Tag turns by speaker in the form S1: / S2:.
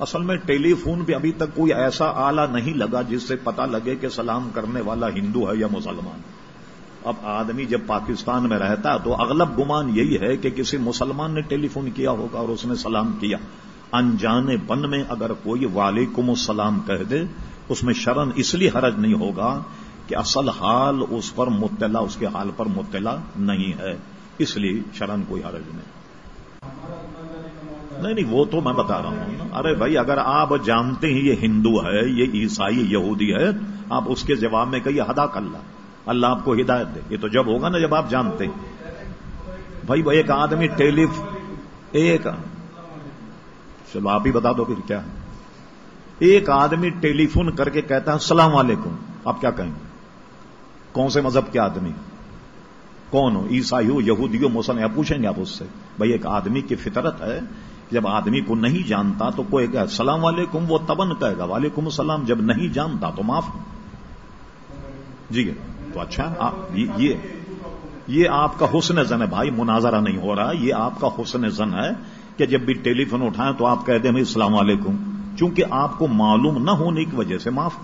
S1: اصل میں ٹیلی فون پہ ابھی تک کوئی ایسا آلہ نہیں لگا جس سے پتا لگے کہ سلام کرنے والا ہندو ہے یا مسلمان۔ اب آدمی جب پاکستان میں رہتا تو اغلب گمان یہی ہے کہ کسی مسلمان نے ٹیلی فون کیا ہوگا اور اس نے سلام کیا۔ انجانے بن میں اگر کوئی وعلیکم السلام کہہ دے، اس میں شرن اس لیے حرج نہیں ہوگا کہ اصل حال اس پر مطلع، اس کے حال پر مطلع نہیں ہے۔ اس لیے شرن کوئی حرج نہیں۔ نہیں نہیں، وہ تو میں بتا رہا ہوں ارے بھائی، اگر آپ جانتے ہیں یہ ہندو ہے، یہ عیسائی یہودی ہے، آپ اس کے جواب میں کہیے ہدا اللہ۔ اللہ آپ کو ہدایت دے۔ یہ تو جب ہوگا نا جب آپ جانتے ہیں۔ بھائی، وہ ایک آدمی ٹیلیف ایک چلو، آپ ہی بتا دو پھر کیا ایک آدمی ٹیلی فون کر کے کہتا ہے، السلام علیکم۔ آپ کیا کہیں گے؟ کون سے مذہب کے آدمی؟ کون ہو؟ عیسائی ہو، یہودی ہو مسلم پوچھیں گے آپ اس سے۔ بھائی، ایک آدمی کی فطرت ہے جب آدمی کو نہیں جانتا تو کوئی کہ السلام علیکم، وہ تبن کہے گا، وعلیکم السلام، جب نہیں جانتا تو معاف جی تو اچھا یہ یہ آپ کا حسن زن ہے بھائی، مناظرہ نہیں ہو رہا، یہ آپ کا حسن زن ہے کہ جب بھی ٹیلی فون اٹھائیں تو آپ کہہ دیں السلام علیکم، چونکہ آپ کو معلوم نہ ہونے کی وجہ سے معاف۔